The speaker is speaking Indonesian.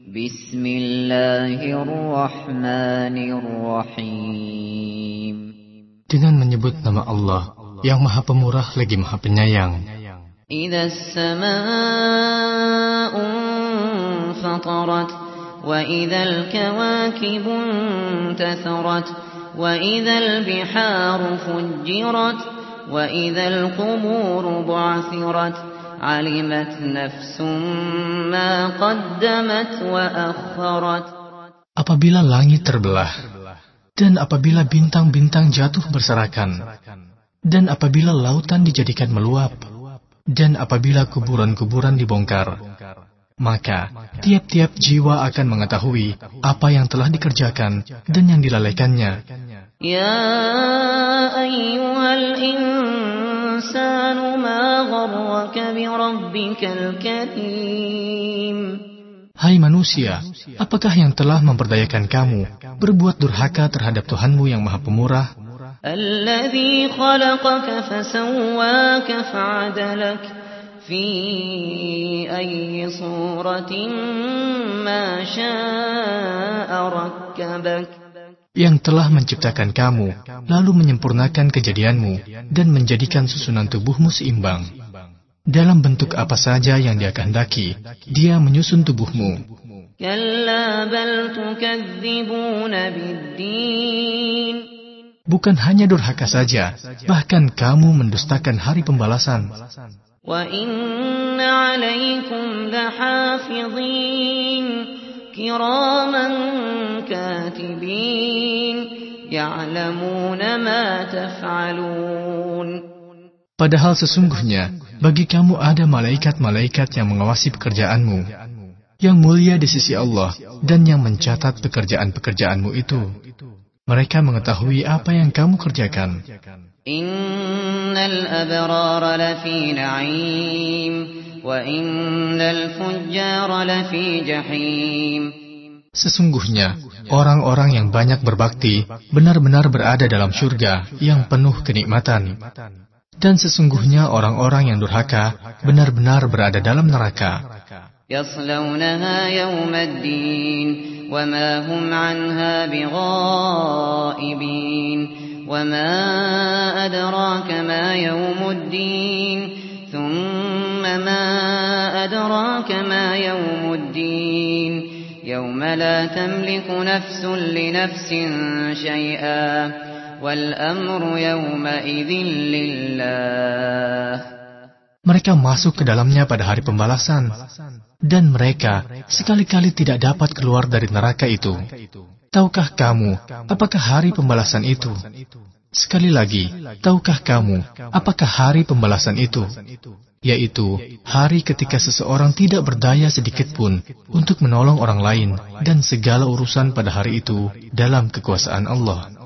بسم الله الرحمن الرحيم Dengan menyebut nama Allah yang Maha Pemurah lagi Maha Penyayang. إذا السماء فطرت وإذا الكواكب انتثرت وإذا البحار فجرت وإذا القبور بعثرت nafsum ma qaddamat wa akharat Apabila langit terbelah dan apabila bintang-bintang jatuh berserakan dan apabila lautan dijadikan meluap, dan apabila kuburan-kuburan dibongkar, maka tiap-tiap jiwa akan mengetahui apa yang telah dikerjakan dan yang dilalaikannya. Ya ayyuhal insanu ma gharraka bi rabbikal karim. Hai manusia, apakah yang telah memperdayakan kamu berbuat durhaka terhadap Tuhanmu yang Maha Pemurah, الذي خلقك فسواك فعدلك في أي صورة ما شاء ركبك yang telah menciptakan kamu, lalu menyempurnakan kejadianmu, dan menjadikan susunan tubuhmu seimbang. Dalam bentuk apa saja yang dia kehendaki, dia menyusun tubuhmu. Bukan hanya durhaka saja, bahkan kamu mendustakan hari pembalasan. Padahal sesungguhnya bagi kamu ada malaikat-malaikat yang mengawasi pekerjaanmu, yang mulia di sisi Allah dan yang mencatat pekerjaan-pekerjaanmu itu. Mereka mengetahui apa yang kamu kerjakan. Innal abrara lafi na'im wa innal fujjara lafi jahim. Sesungguhnya, orang-orang yang banyak berbakti benar-benar berada dalam surga yang penuh kenikmatan. Dan sesungguhnya orang-orang yang durhaka benar-benar berada dalam neraka. يصلونها يوم الدين وما هم عنها بغائبين وما أدراك ما يوم الدين ثم ما أدراك ما يوم الدين يوم لا تملك نفس لنفس شيئا Mereka masuk ke dalamnya pada hari pembalasan dan mereka sekali-kali tidak dapat keluar dari neraka itu. Tahukah kamu apakah hari pembalasan itu? Sekali lagi, tahukah kamu apakah hari pembalasan itu? Yaitu hari ketika seseorang tidak berdaya sedikit pun untuk menolong orang lain dan segala urusan pada hari itu dalam kekuasaan Allah.